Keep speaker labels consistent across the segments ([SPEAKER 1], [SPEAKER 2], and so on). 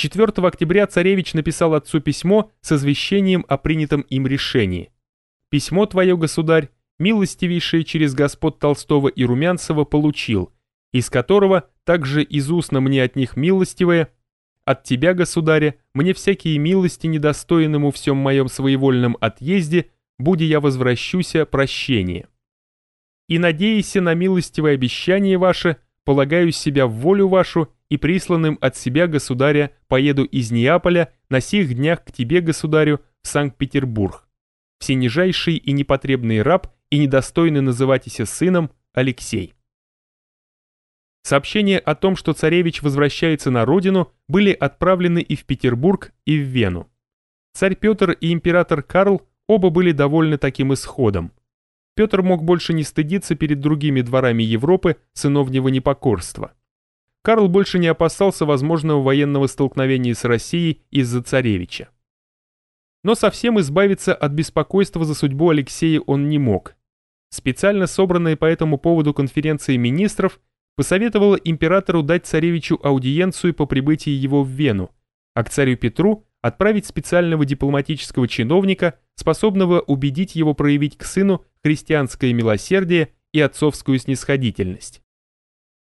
[SPEAKER 1] 4 октября царевич написал отцу письмо с извещением о принятом им решении. «Письмо твое, государь, милостивейшее через господ Толстого и Румянцева получил, из которого также из устно мне от них милостивое, от тебя, государя, мне всякие милости недостойному всем моем своевольном отъезде, буди я возвращуся прощение. И надеяся на милостивое обещание ваше, полагаю себя в волю вашу и присланным от себя государя поеду из Неаполя на сих днях к тебе, государю, в Санкт-Петербург. Всенижайший и непотребный раб и недостойный называйтеся сыном Алексей. Сообщения о том, что царевич возвращается на родину, были отправлены и в Петербург, и в Вену. Царь Петр и император Карл оба были довольны таким исходом. Петр мог больше не стыдиться перед другими дворами Европы сыновнего непокорства. Карл больше не опасался возможного военного столкновения с Россией из-за царевича. Но совсем избавиться от беспокойства за судьбу Алексея он не мог. Специально собранная по этому поводу конференция министров посоветовала императору дать царевичу аудиенцию по прибытии его в Вену, а к царю Петру отправить специального дипломатического чиновника, способного убедить его проявить к сыну христианское милосердие и отцовскую снисходительность.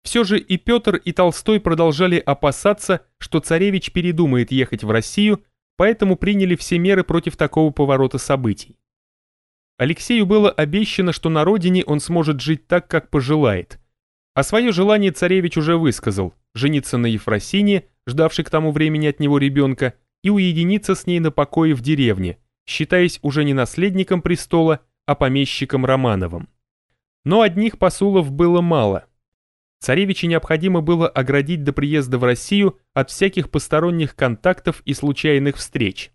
[SPEAKER 1] Все же и Петр, и Толстой продолжали опасаться, что царевич передумает ехать в Россию, поэтому приняли все меры против такого поворота событий. Алексею было обещано, что на родине он сможет жить так, как пожелает. А свое желание царевич уже высказал – жениться на Ефросине, ждавшей к тому времени от него ребенка, и уединиться с ней на покое в деревне, считаясь уже не наследником престола, а помещиком Романовым. Но одних посулов было мало. Царевича необходимо было оградить до приезда в Россию от всяких посторонних контактов и случайных встреч.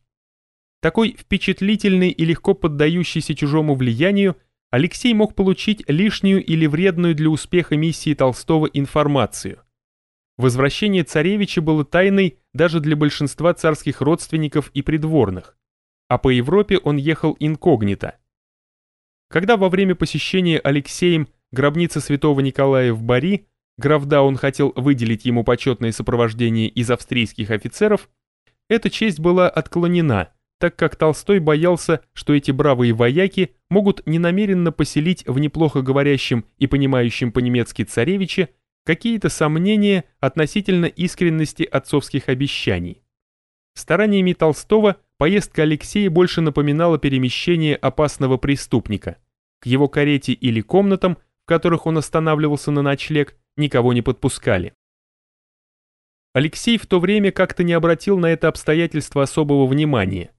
[SPEAKER 1] Такой впечатлительный и легко поддающийся чужому влиянию Алексей мог получить лишнюю или вредную для успеха миссии Толстого информацию. Возвращение царевича было тайной даже для большинства царских родственников и придворных, а по Европе он ехал инкогнито. Когда во время посещения Алексеем гробницы святого Николая в Бари, граф он хотел выделить ему почетное сопровождение из австрийских офицеров, эта честь была отклонена, так как Толстой боялся, что эти бравые вояки могут ненамеренно поселить в неплохо говорящем и понимающем по-немецки царевиче какие-то сомнения относительно искренности отцовских обещаний. Стараниями Толстого поездка Алексея больше напоминала перемещение опасного преступника. К его карете или комнатам, в которых он останавливался на ночлег, никого не подпускали. Алексей в то время как-то не обратил на это обстоятельство особого внимания.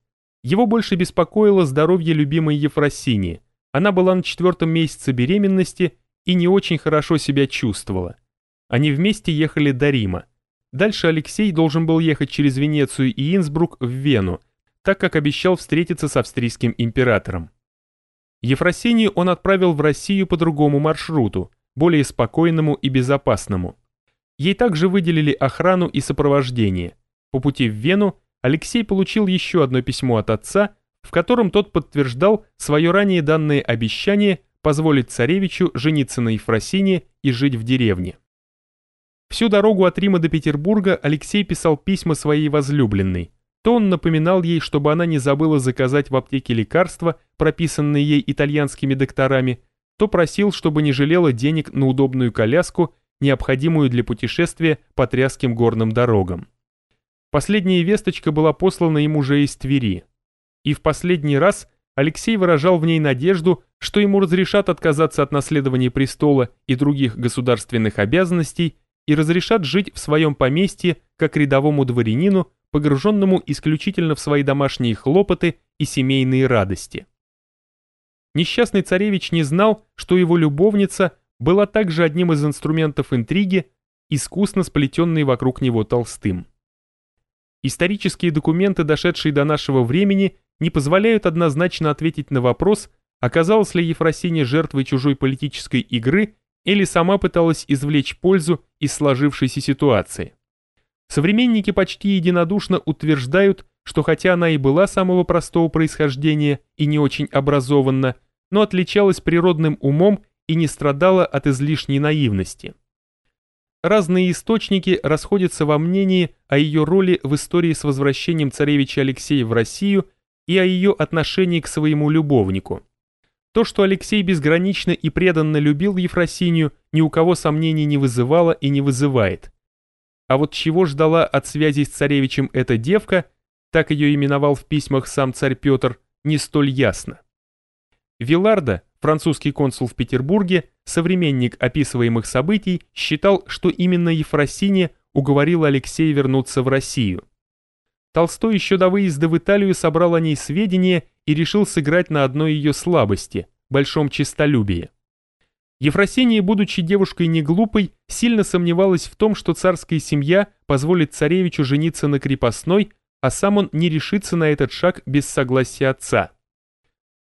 [SPEAKER 1] Его больше беспокоило здоровье любимой Ефросинии. Она была на четвертом месяце беременности и не очень хорошо себя чувствовала. Они вместе ехали до Рима. Дальше Алексей должен был ехать через Венецию и Инсбрук в Вену, так как обещал встретиться с австрийским императором. Ефросинию он отправил в Россию по другому маршруту, более спокойному и безопасному. Ей также выделили охрану и сопровождение. По пути в Вену Алексей получил еще одно письмо от отца, в котором тот подтверждал свое ранее данное обещание позволить царевичу жениться на Ефросине и жить в деревне. Всю дорогу от Рима до Петербурга Алексей писал письма своей возлюбленной. То он напоминал ей, чтобы она не забыла заказать в аптеке лекарства, прописанные ей итальянскими докторами, то просил, чтобы не жалела денег на удобную коляску, необходимую для путешествия по тряским горным дорогам. Последняя весточка была послана ему уже из Твери. И в последний раз Алексей выражал в ней надежду, что ему разрешат отказаться от наследования престола и других государственных обязанностей и разрешат жить в своем поместье как рядовому дворянину, погруженному исключительно в свои домашние хлопоты и семейные радости. Несчастный царевич не знал, что его любовница была также одним из инструментов интриги, искусно сплетенной вокруг него Толстым. Исторические документы, дошедшие до нашего времени, не позволяют однозначно ответить на вопрос, оказалась ли Ефросиния жертвой чужой политической игры или сама пыталась извлечь пользу из сложившейся ситуации. Современники почти единодушно утверждают, что хотя она и была самого простого происхождения и не очень образованна, но отличалась природным умом и не страдала от излишней наивности. разные источники расходятся во мнении о ее роли в истории с возвращением царевича Алексея в Россию и о ее отношении к своему любовнику. То, что Алексей безгранично и преданно любил Ефросинью, ни у кого сомнений не вызывало и не вызывает. А вот чего ждала от связи с царевичем эта девка, так ее именовал в письмах сам царь Петр, не столь ясно. Виларда, французский консул в Петербурге, современник описываемых событий, считал, что именно Ефросинья уговорила Алексея вернуться в Россию. Толстой еще до выезда в Италию собрал о ней сведения и решил сыграть на одной ее слабости – большом честолюбии. Ефросинья, будучи девушкой не глупой, сильно сомневалась в том, что царская семья позволит царевичу жениться на крепостной, а сам он не решится на этот шаг без согласия отца.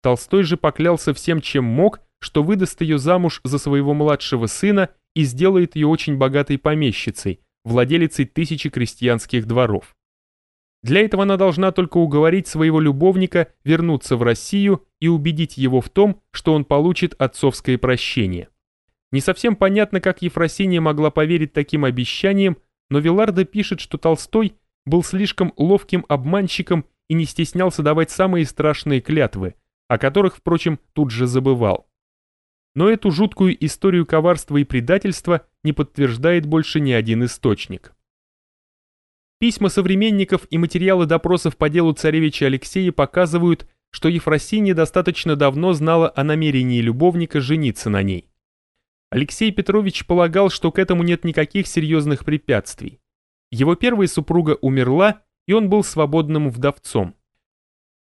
[SPEAKER 1] Толстой же поклялся всем, чем мог, что выдаст ее замуж за своего младшего сына и сделает ее очень богатой помещицей, владелицей тысячи крестьянских дворов. Для этого она должна только уговорить своего любовника вернуться в Россию и убедить его в том, что он получит отцовское прощение. Не совсем понятно, как Ефросинья могла поверить таким обещаниям, но Виларда пишет, что Толстой был слишком ловким обманщиком и не стеснялся давать самые страшные клятвы, о которых, впрочем, тут же забывал. Но эту жуткую историю коварства и предательства не подтверждает больше ни один источник. Письма современников и материалы допросов по делу царевича Алексея показывают, что Ефросинья достаточно давно знала о намерении любовника жениться на ней. Алексей Петрович полагал, что к этому нет никаких серьезных препятствий. Его первая супруга умерла, и он был свободным вдовцом.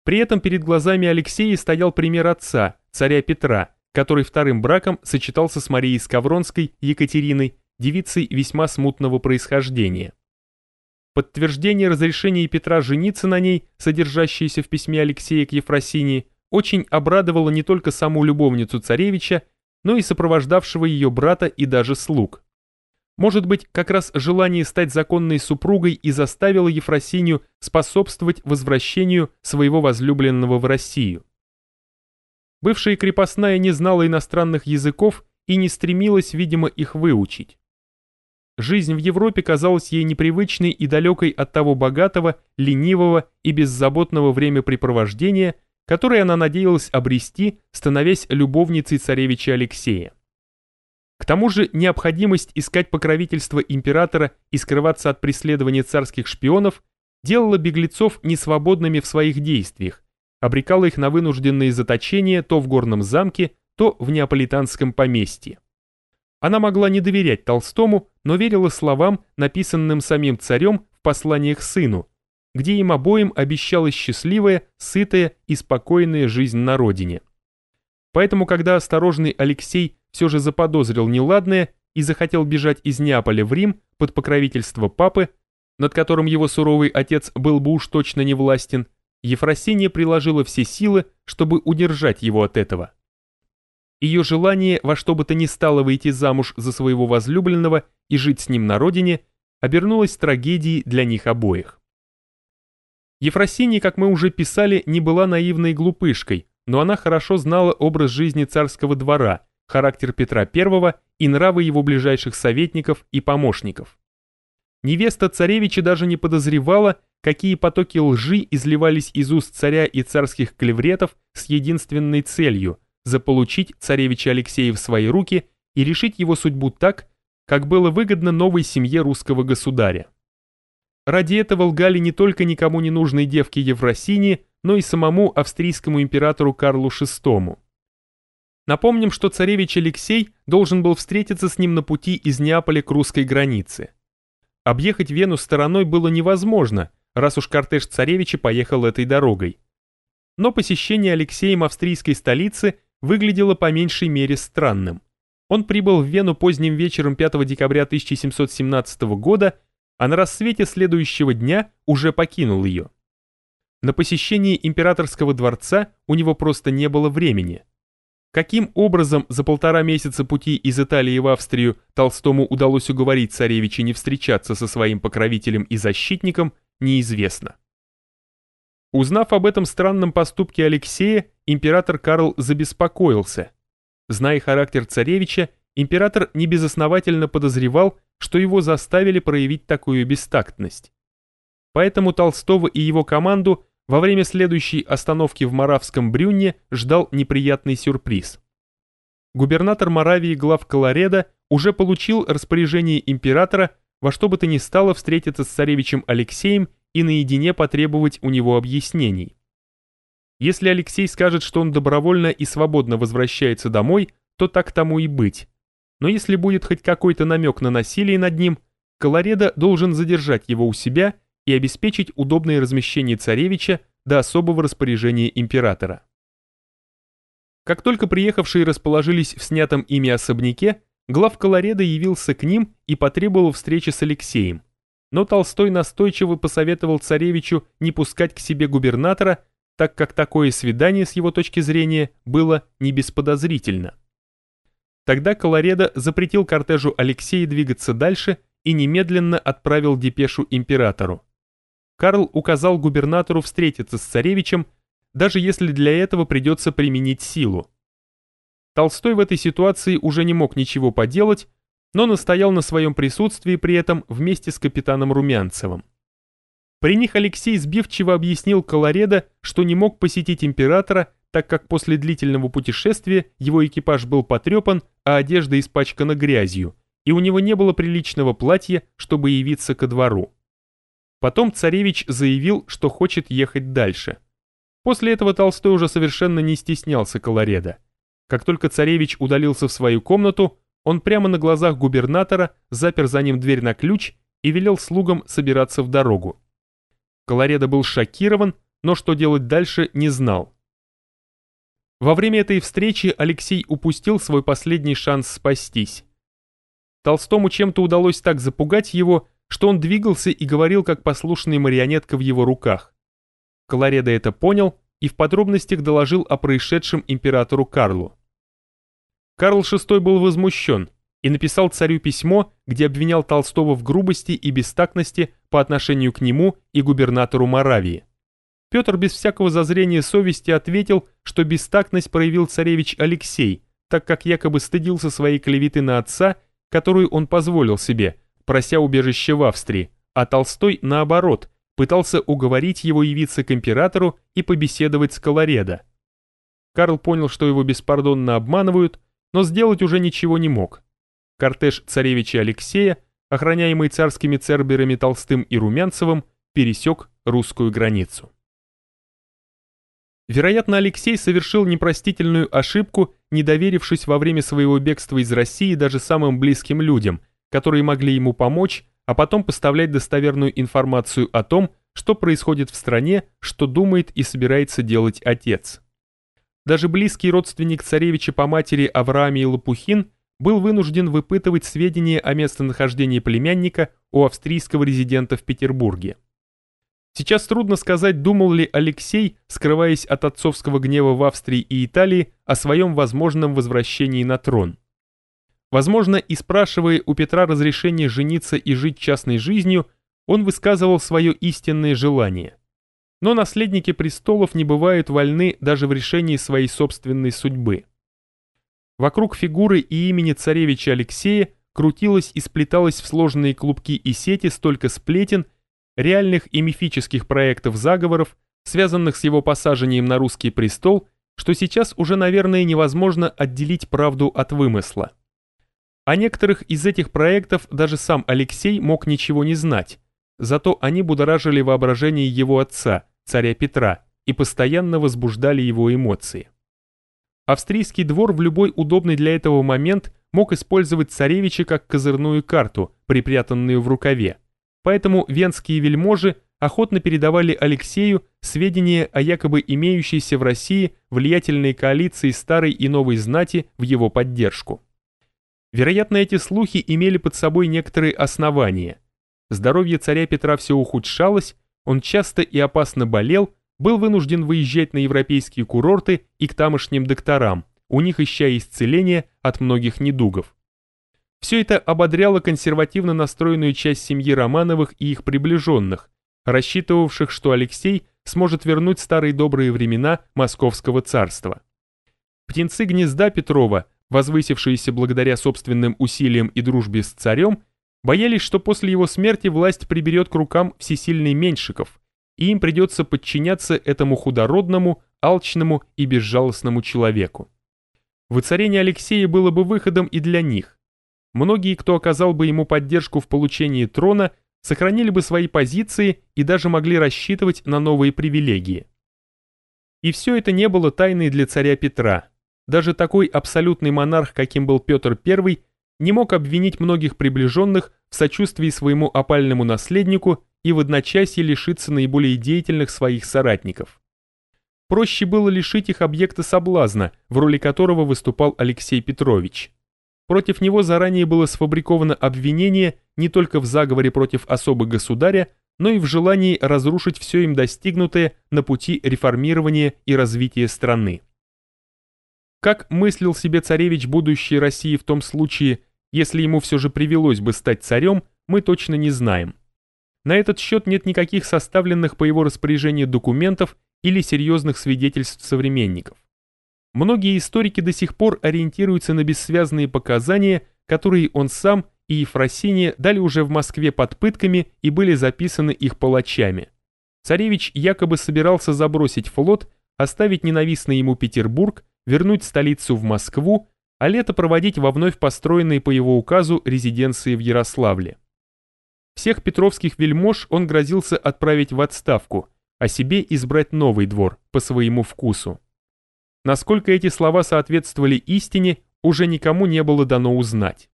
[SPEAKER 1] При этом перед глазами Алексея стоял пример отца, царя Петра, который вторым браком сочетался с Марией Скавронской Екатериной, девицей весьма смутного происхождения. Подтверждение разрешения Петра жениться на ней, содержащееся в письме Алексея к Ефросинии, очень обрадовало не только саму любовницу царевича, но и сопровождавшего ее брата и даже слуг. Может быть, как раз желание стать законной супругой и заставило Ефросинию способствовать возвращению своего возлюбленного в Россию. Бывшая крепостная не знала иностранных языков и не стремилась, видимо, их выучить. Жизнь в Европе казалась ей непривычной и далекой от того богатого, ленивого и беззаботного времяпрепровождения, которое она надеялась обрести, становясь любовницей царевича Алексея. К тому же необходимость искать покровительство императора и скрываться от преследования царских шпионов делала беглецов несвободными в своих действиях, обрекала их на вынужденные заточения то в горном замке, то в неаполитанском поместье. Она могла не доверять Толстому, но верила словам, написанным самим царем в посланиях сыну, где им обоим обещалась счастливая, сытая и спокойная жизнь на родине. Поэтому, когда осторожный Алексей все же заподозрил неладное и захотел бежать из Неаполя в Рим под покровительство папы, над которым его суровый отец был бы уж точно не властен, Ефросинья приложила все силы, чтобы удержать его от этого. Ее желание во что бы то ни стало выйти замуж за своего возлюбленного и жить с ним на родине обернулось трагедией для них обоих. Ефросинья, как мы уже писали, не была наивной глупышкой, но она хорошо знала образ жизни царского двора, характер Петра I и нравы его ближайших советников и помощников. Невеста царевича даже не подозревала, какие потоки лжи изливались из уст царя и царских клевретов с единственной целью – заполучить царевича Алексея в свои руки и решить его судьбу так, как было выгодно новой семье русского государя. Ради этого лгали не только никому не нужной девке Евросинии, но и самому австрийскому императору Карлу VI. Напомним, что царевич Алексей должен был встретиться с ним на пути из Неаполя к русской границе. Объехать Вену стороной было невозможно, раз уж кортеж царевича поехал этой дорогой. Но посещение Алексеем австрийской столицы выглядело по меньшей мере странным. Он прибыл в Вену поздним вечером 5 декабря 1717 года, а на рассвете следующего дня уже покинул ее. На посещение императорского дворца у него просто не было времени. Каким образом за полтора месяца пути из Италии в Австрию Толстому удалось уговорить царевича не встречаться со своим покровителем и защитником, неизвестно. Узнав об этом странном поступке Алексея, император Карл забеспокоился. Зная характер царевича, император небезосновательно подозревал, что его заставили проявить такую бестактность. Поэтому Толстого и его команду во время следующей остановки в Моравском Брюнне ждал неприятный сюрприз. Губернатор Моравии глав Колореда уже получил распоряжение императора во что бы то ни стало встретиться с царевичем Алексеем и наедине потребовать у него объяснений. Если Алексей скажет, что он добровольно и свободно возвращается домой, то так тому и быть. Но если будет хоть какой-то намек на насилие над ним, Колореда должен задержать его у себя и обеспечить удобное размещение царевича до особого распоряжения императора. Как только приехавшие расположились в снятом ими особняке, глав Колореда явился к ним и потребовал встречи с Алексеем. Но Толстой настойчиво посоветовал царевичу не пускать к себе губернатора, так как такое свидание с его точки зрения было не бесподозрительно. Тогда Колореда запретил кортежу Алексея двигаться дальше и немедленно отправил депешу императору. Карл указал губернатору встретиться с царевичем, даже если для этого придется применить силу. Толстой в этой ситуации уже не мог ничего поделать, но настоял на своем присутствии при этом вместе с капитаном Румянцевым. При них Алексей сбивчиво объяснил Колореда, что не мог посетить императора, так как после длительного путешествия его экипаж был потрепан, а одежда испачкана грязью, и у него не было приличного платья, чтобы явиться ко двору. Потом царевич заявил, что хочет ехать дальше. После этого Толстой уже совершенно не стеснялся Колореда. Как только царевич удалился в свою комнату, он прямо на глазах губернатора запер за ним дверь на ключ и велел слугам собираться в дорогу. Колореда был шокирован, но что делать дальше не знал. Во время этой встречи Алексей упустил свой последний шанс спастись. Толстому чем-то удалось так запугать его, что он двигался и говорил как послушная марионетка в его руках. Колореда это понял и в подробностях доложил о происшедшем императору Карлу. Карл VI был возмущен и написал царю письмо, где обвинял Толстого в грубости и бестактности по отношению к нему и губернатору Моравии. Петр без всякого зазрения совести ответил, что бестактность проявил царевич Алексей, так как якобы стыдился своей клеветы на отца, которую он позволил себе, прося убежище в Австрии, а Толстой, наоборот, пытался уговорить его явиться к императору и побеседовать с Колоредо. Карл понял, что его беспардонно обманывают, но сделать уже ничего не мог. Кортеж царевича Алексея, охраняемый царскими церберами Толстым и Румянцевым, пересек русскую границу. Вероятно, Алексей совершил непростительную ошибку, не доверившись во время своего бегства из России даже самым близким людям, которые могли ему помочь, а потом поставлять достоверную информацию о том, что происходит в стране, что думает и собирается делать отец. Даже близкий родственник царевича по матери Авраамий Лопухин был вынужден выпытывать сведения о местонахождении племянника у австрийского резидента в Петербурге. Сейчас трудно сказать, думал ли Алексей, скрываясь от отцовского гнева в Австрии и Италии, о своем возможном возвращении на трон. Возможно, и спрашивая у Петра разрешение жениться и жить частной жизнью, он высказывал свое истинное желание. Но наследники престолов не бывают вольны даже в решении своей собственной судьбы. Вокруг фигуры и имени царевича Алексея крутилось и сплеталось в сложные клубки и сети столько сплетен, реальных и мифических проектов заговоров, связанных с его посажением на русский престол, что сейчас уже, наверное, невозможно отделить правду от вымысла. О некоторых из этих проектов даже сам Алексей мог ничего не знать, зато они будоражили воображение его отца, царя Петра, и постоянно возбуждали его эмоции. Австрийский двор в любой удобный для этого момент мог использовать царевича как козырную карту, припрятанную в рукаве, поэтому венские вельможи охотно передавали Алексею сведения о якобы имеющейся в России влиятельной коалиции старой и новой знати в его поддержку. Вероятно, эти слухи имели под собой некоторые основания. Здоровье царя Петра все ухудшалось, он часто и опасно болел, был вынужден выезжать на европейские курорты и к тамошним докторам, у них ища исцеления от многих недугов. Все это ободряло консервативно настроенную часть семьи Романовых и их приближенных, рассчитывавших, что Алексей сможет вернуть старые добрые времена Московского царства. Птенцы гнезда Петрова возвысившиеся благодаря собственным усилиям и дружбе с царем, боялись, что после его смерти власть приберет к рукам всесильный Меньшиков, и им придется подчиняться этому худородному, алчному и безжалостному человеку. Воцарение Алексея было бы выходом и для них. Многие, кто оказал бы ему поддержку в получении трона, сохранили бы свои позиции и даже могли рассчитывать на новые привилегии. И все это не было тайной для царя Петра. Даже такой абсолютный монарх, каким был Петр I, не мог обвинить многих приближенных в сочувствии своему опальному наследнику и в одночасье лишиться наиболее деятельных своих соратников. Проще было лишить их объекта соблазна, в роли которого выступал Алексей Петрович. Против него заранее было сфабриковано обвинение не только в заговоре против особы государя, но и в желании разрушить все им достигнутое на пути реформирования и развития страны. Как мыслил себе царевич будущей России в том случае, если ему все же привелось бы стать царем, мы точно не знаем. На этот счет нет никаких составленных по его распоряжению документов или серьезных свидетельств современников. Многие историки до сих пор ориентируются на бессвязные показания, которые он сам и Ефросиния дали уже в Москве под пытками и были записаны их палачами. Царевич якобы собирался забросить флот, оставить ненавистный ему Петербург, вернуть столицу в Москву, а лето проводить во вновь построенной по его указу резиденции в Ярославле. Всех петровских вельмож он грозился отправить в отставку, а себе избрать новый двор по своему вкусу. Насколько эти слова соответствовали истине, уже никому не было дано узнать.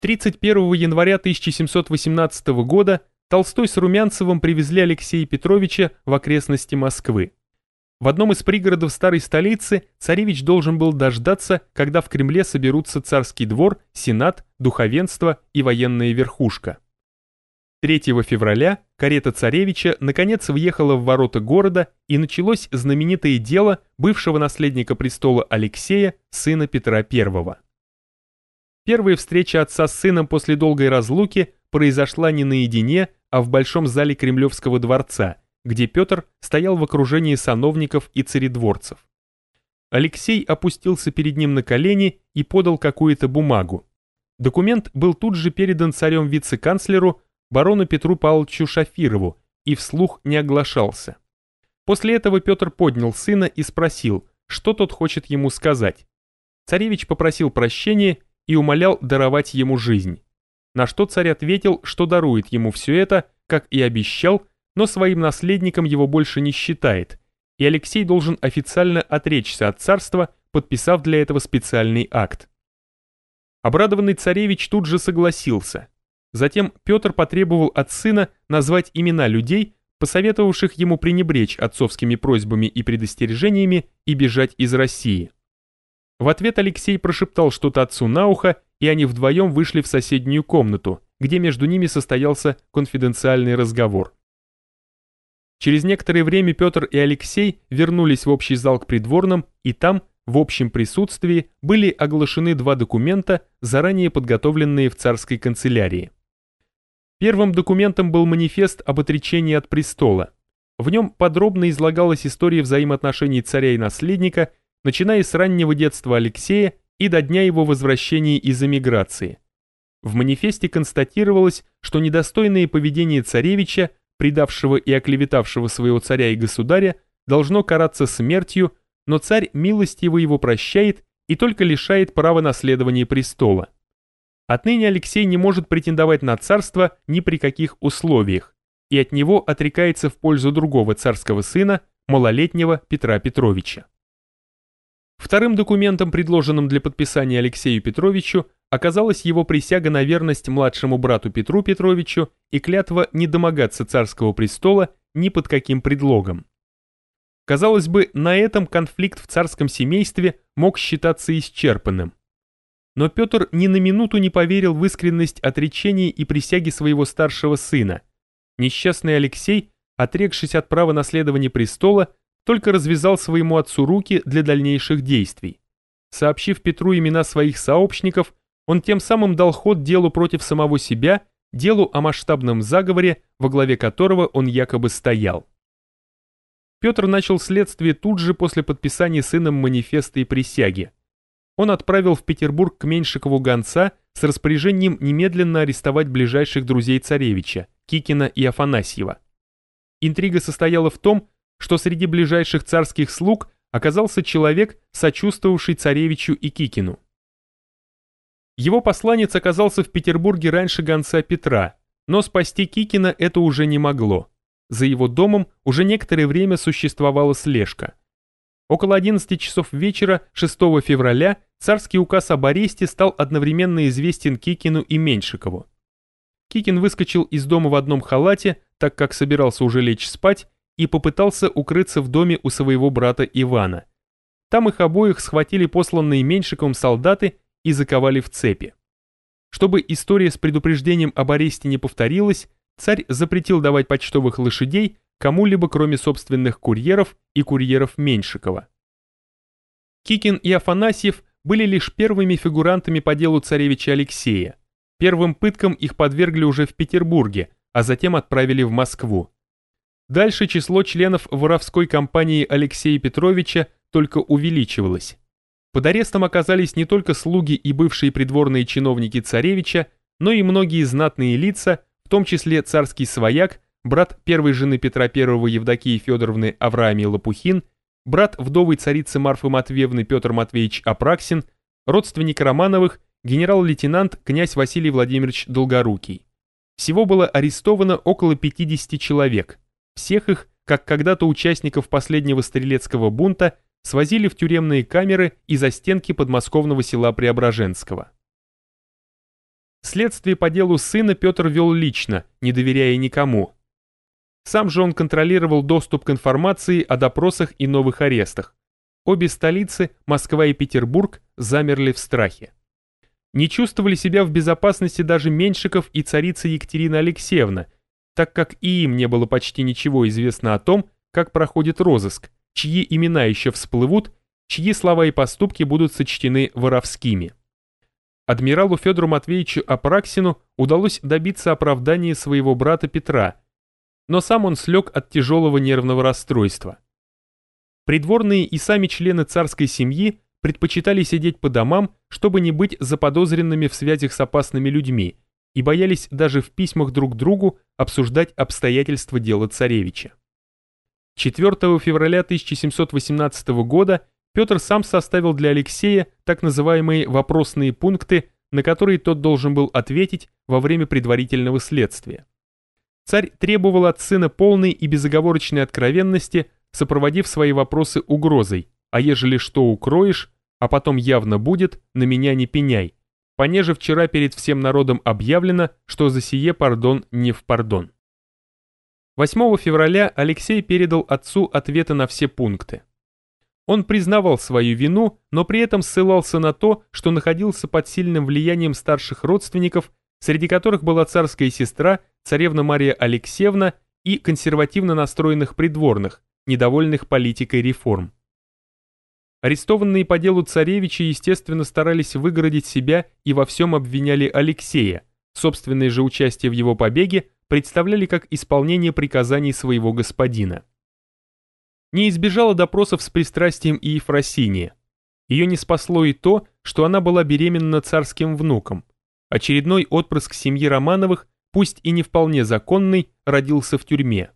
[SPEAKER 1] 31 января 1718 года Толстой с Румянцевым привезли Алексея Петровича в окрестности Москвы. В одном из пригородов старой столицы царевич должен был дождаться, когда в Кремле соберутся царский двор, сенат, духовенство и военная верхушка. 3 февраля карета царевича наконец въехала в ворота города и началось знаменитое дело бывшего наследника престола Алексея, сына Петра I. Первая встреча отца с сыном после долгой разлуки произошла не наедине, а в большом зале Кремлевского дворца, где Петр стоял в окружении сановников и царедворцев. Алексей опустился перед ним на колени и подал какую-то бумагу. Документ был тут же передан царем вице-канцлеру, барону Петру Павловичу Шафирову, и вслух не оглашался. После этого Петр поднял сына и спросил, что тот хочет ему сказать. Царевич попросил прощения и умолял даровать ему жизнь. На что царь ответил, что дарует ему все это, как и обещал, но своим наследником его больше не считает, и Алексей должен официально отречься от царства, подписав для этого специальный акт. Обрадованный царевич тут же согласился. Затем Петр потребовал от сына назвать имена людей, посоветовавших ему пренебречь отцовскими просьбами и предостережениями и бежать из России. В ответ Алексей прошептал что-то отцу на ухо, и они вдвоем вышли в соседнюю комнату, где между ними состоялся конфиденциальный разговор. Через некоторое время Петр и Алексей вернулись в общий зал к придворным, и там, в общем присутствии, были оглашены два документа, заранее подготовленные в царской канцелярии. Первым документом был манифест об отречении от престола. В нем подробно излагалась история взаимоотношений царя и наследника – начиная с раннего детства Алексея и до дня его возвращения из эмиграции. В манифесте констатировалось, что недостойное поведение царевича, предавшего и оклеветавшего своего царя и государя, должно караться смертью, но царь милостиво его прощает и только лишает права наследования престола. Отныне Алексей не может претендовать на царство ни при каких условиях, и от него отрекается в пользу другого царского сына, малолетнего Петра Петровича. Вторым документом, предложенным для подписания Алексею Петровичу, оказалась его присяга на верность младшему брату Петру Петровичу и клятва не домогаться царского престола ни под каким предлогом. Казалось бы, на этом конфликт в царском семействе мог считаться исчерпанным. Но Петр ни на минуту не поверил в искренность отречений и присяги своего старшего сына. Несчастный Алексей, отрекшись от права наследования престола, только развязал своему отцу руки для дальнейших действий. Сообщив Петру имена своих сообщников, он тем самым дал ход делу против самого себя, делу о масштабном заговоре, во главе которого он якобы стоял. Петр начал следствие тут же после подписания сыном манифеста и присяги. он отправил в Петербург к Меньшикову гонца с распоряжением немедленно арестовать ближайших друзей царевича, Кикина и Афанасьева. Интрига состояла в том, что среди ближайших царских слуг оказался человек, сочувствовавший царевичу и Кикину. Его посланец оказался в Петербурге раньше гонца Петра, но спасти Кикина это уже не могло. За его домом уже некоторое время существовала слежка. Около 11 часов вечера 6 февраля царский указ об аресте стал одновременно известен Кикину и Меньшикову. Кикин выскочил из дома в одном халате, так как собирался уже лечь спать, и попытался укрыться в доме у своего брата Ивана. Там их обоих схватили посланные Меньшиковым солдаты и заковали в цепи. Чтобы история с предупреждением об аресте не повторилась, царь запретил давать почтовых лошадей кому-либо кроме собственных курьеров и курьеров Меньшикова. Кикин и Афанасьев были лишь первыми фигурантами по делу царевича Алексея. Первым пыткам их подвергли уже в Петербурге, а затем отправили в Москву. Дальше число членов воровской компании Алексея Петровича только увеличивалось. Под арестом оказались не только слуги и бывшие придворные чиновники царевича, но и многие знатные лица, в том числе царский свояк, брат первой жены Петра I Евдокии Федоровны Авраамий Лопухин, брат вдовой царицы Марфы Матвеевны Петр Матвеевич Апраксин, родственник Романовых, генерал-лейтенант князь Василий Владимирович Долгорукий. Всего было арестовано около 50 человек – всех их, как когда-то участников последнего стрелецкого бунта, свозили в тюремные камеры и за стенки подмосковного села Преображенского. Следствие по делу сына Петр вел лично, не доверяя никому. Сам же он контролировал доступ к информации о допросах и новых арестах. Обе столицы, Москва и Петербург, замерли в страхе. Не чувствовали себя в безопасности даже Меньшиков и царица Екатерина Алексеевна, так как и им не было почти ничего известно о том, как проходит розыск, чьи имена еще всплывут, чьи слова и поступки будут сочтены воровскими. Адмиралу Федору Матвеевичу Апраксину удалось добиться оправдания своего брата Петра, но сам он слег от тяжелого нервного расстройства. Придворные и сами члены царской семьи предпочитали сидеть по домам, чтобы не быть заподозренными в связях с опасными людьми, и боялись даже в письмах друг другу обсуждать обстоятельства дела царевича. 4 февраля 1718 года Петр сам составил для Алексея так называемые вопросные пункты, на которые тот должен был ответить во время предварительного следствия. Царь требовал от сына полной и безоговорочной откровенности, сопроводив свои вопросы угрозой, а ежели что укроешь, а потом явно будет, на меня не пеняй, понеже вчера перед всем народом объявлено, что за сие пардон не в пардон. 8 февраля Алексей передал отцу ответы на все пункты. Он признавал свою вину, но при этом ссылался на то, что находился под сильным влиянием старших родственников, среди которых была царская сестра, царевна Мария Алексеевна и консервативно настроенных придворных, недовольных политикой реформ. Арестованные по делу царевича, естественно, старались выгородить себя и во всем обвиняли Алексея, собственное же участие в его побеге представляли как исполнение приказаний своего господина. Не избежала допросов с пристрастием и Ефросиния. Ее не спасло и то, что она была беременна царским внуком. Очередной отпрыск семьи Романовых, пусть и не вполне законный, родился в тюрьме.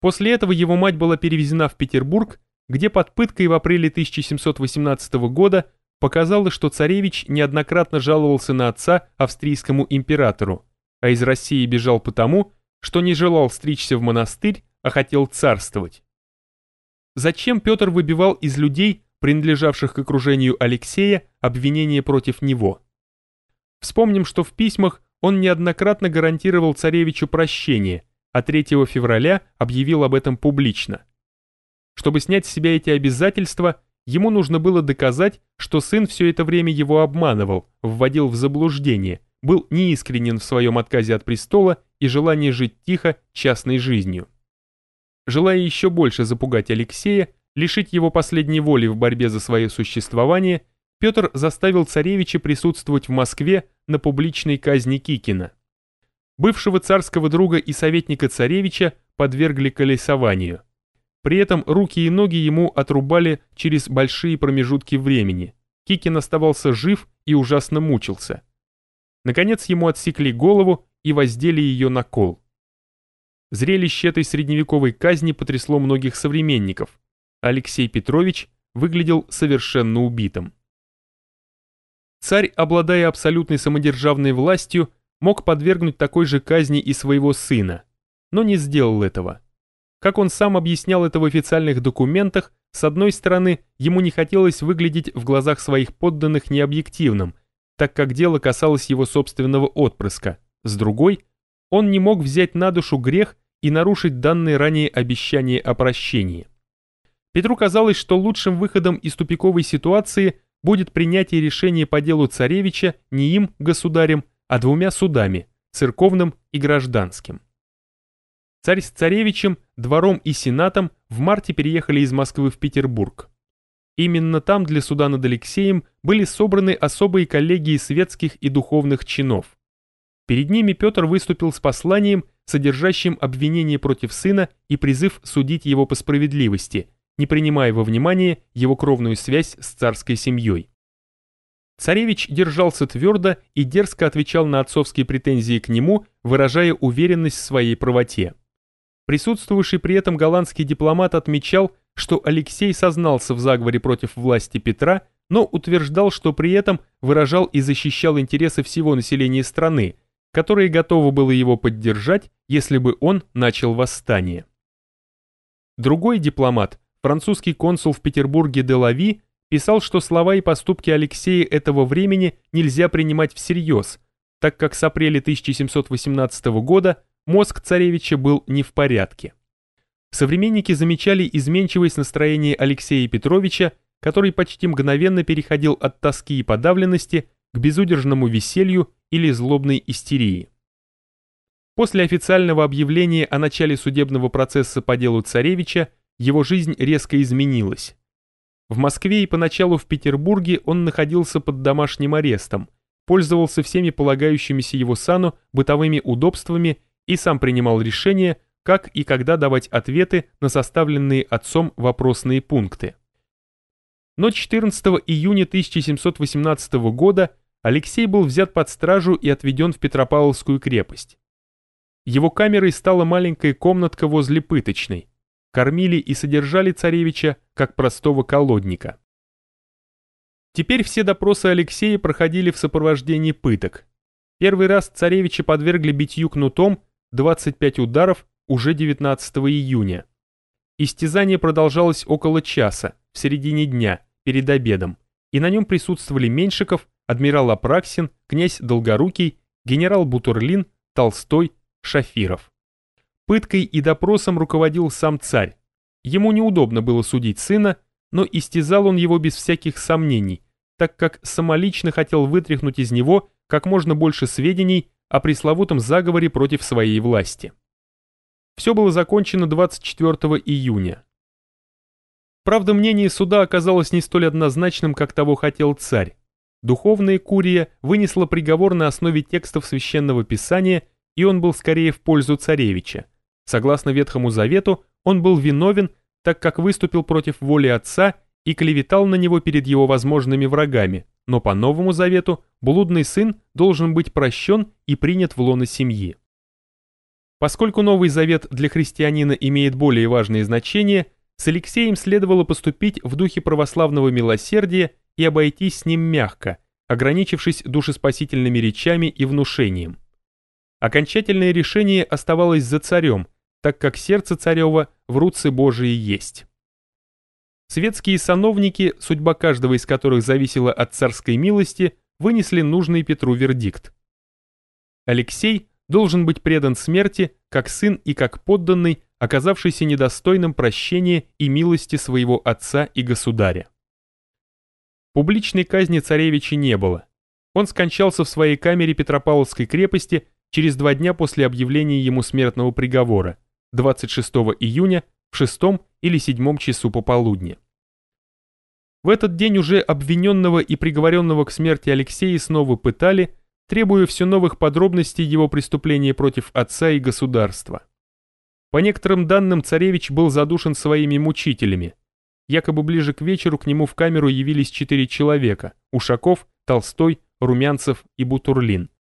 [SPEAKER 1] После этого его мать была перевезена в Петербург где под пыткой в апреле 1718 года показалось, что царевич неоднократно жаловался на отца австрийскому императору, а из России бежал потому, что не желал стричься в монастырь, а хотел царствовать. Зачем Петр выбивал из людей, принадлежавших к окружению Алексея, обвинения против него? Вспомним, что в письмах он неоднократно гарантировал царевичу прощение, а 3 февраля объявил об этом публично. Чтобы снять с себя эти обязательства, ему нужно было доказать, что сын все это время его обманывал, вводил в заблуждение, был неискренен в своем отказе от престола и желании жить тихо, частной жизнью. Желая еще больше запугать Алексея, лишить его последней воли в борьбе за свое существование, Петр заставил царевича присутствовать в Москве на публичной казни Кикина. Бывшего царского друга и советника царевича подвергли колесованию. При этом руки и ноги ему отрубали через большие промежутки времени. Кикин оставался жив и ужасно мучился. Наконец ему отсекли голову и воздели ее на кол. Зрелище этой средневековой казни потрясло многих современников. Алексей Петрович выглядел совершенно убитым. Царь, обладая абсолютной самодержавной властью, мог подвергнуть такой же казни и своего сына, но не сделал этого. Как он сам объяснял это в официальных документах, с одной стороны, ему не хотелось выглядеть в глазах своих подданных необъективным, так как дело касалось его собственного отпрыска, с другой, он не мог взять на душу грех и нарушить данные ранее обещания о прощении. Петру казалось, что лучшим выходом из тупиковой ситуации будет принятие решения по делу царевича не им, государем, а двумя судами, церковным и гражданским. Царь с царевичем, двором и сенатом в марте переехали из Москвы в Петербург. Именно там для суда над Алексеем были собраны особые коллегии светских и духовных чинов. Перед ними Петр выступил с посланием, содержащим обвинение против сына и призыв судить его по справедливости, не принимая во внимание его кровную связь с царской семьей. Царевич держался твердо и дерзко отвечал на отцовские претензии к нему, выражая уверенность в своей правоте. Присутствовавший при этом голландский дипломат отмечал, что Алексей сознался в заговоре против власти Петра, но утверждал, что при этом выражал и защищал интересы всего населения страны, которое готово было его поддержать, если бы он начал восстание. Другой дипломат, французский консул в Петербурге Делави, писал, что слова и поступки Алексея этого времени нельзя принимать всерьез, так как с апреля 1718 года мозг царевича был не в порядке. Современники замечали изменчивость настроения Алексея Петровича, который почти мгновенно переходил от тоски и подавленности к безудержному веселью или злобной истерии. После официального объявления о начале судебного процесса по делу царевича его жизнь резко изменилась. В Москве и поначалу в Петербурге он находился под домашним арестом, пользовался всеми полагающимися его сану бытовыми удобствами и сам принимал решение, как и когда давать ответы на составленные отцом вопросные пункты. Но 14 июня 1718 года Алексей был взят под стражу и отведен в Петропавловскую крепость. Его камерой стала маленькая комнатка возле пыточной кормили и содержали царевича как простого колодника. Теперь все допросы Алексея проходили в сопровождении пыток. Первый раз царевича подвергли битью кнутом 25 ударов уже 19 июня. Истязание продолжалось около часа, в середине дня, перед обедом, и на нем присутствовали Меньшиков, адмирал Апраксин, князь Долгорукий, генерал Бутурлин, Толстой, Шафиров. Пыткой и допросом руководил сам царь. Ему неудобно было судить сына, но истязал он его без всяких сомнений, так как самолично хотел вытряхнуть из него как можно больше сведений о пресловутом заговоре против своей власти. Все было закончено 24 июня. Правда, мнение суда оказалось не столь однозначным, как того хотел царь. Духовная курия вынесла приговор на основе текстов священного писания, и он был скорее в пользу царевича. Согласно Ветхому Завету, он был виновен, так как выступил против воли отца и клеветал на него перед его возможными врагами, но по Новому Завету блудный сын должен быть прощен и принят в лоно семьи. Поскольку Новый Завет для христианина имеет более важное значение, с Алексеем следовало поступить в духе православного милосердия и обойтись с ним мягко, ограничившись душеспасительными речами и внушением. Окончательное решение оставалось за царем, так как сердце царева в руце Божии есть. Светские сановники, судьба каждого из которых зависела от царской милости, вынесли нужный Петру вердикт. Алексей должен быть предан смерти, как сын и как подданный, оказавшийся недостойным прощения и милости своего отца и государя. Публичной казни царевича не было. Он скончался в своей камере Петропавловской крепости через два дня после объявления ему смертного приговора – 26 июня в шестом или седьмом часу пополудни. В этот день уже обвиненного и приговоренного к смерти Алексея снова пытали, требуя все новых подробностей его преступления против отца и государства. По некоторым данным, царевич был задушен своими мучителями. якобы ближе к вечеру к нему в камеру явились четыре человека – Ушаков, Толстой, Румянцев и Бутурлин.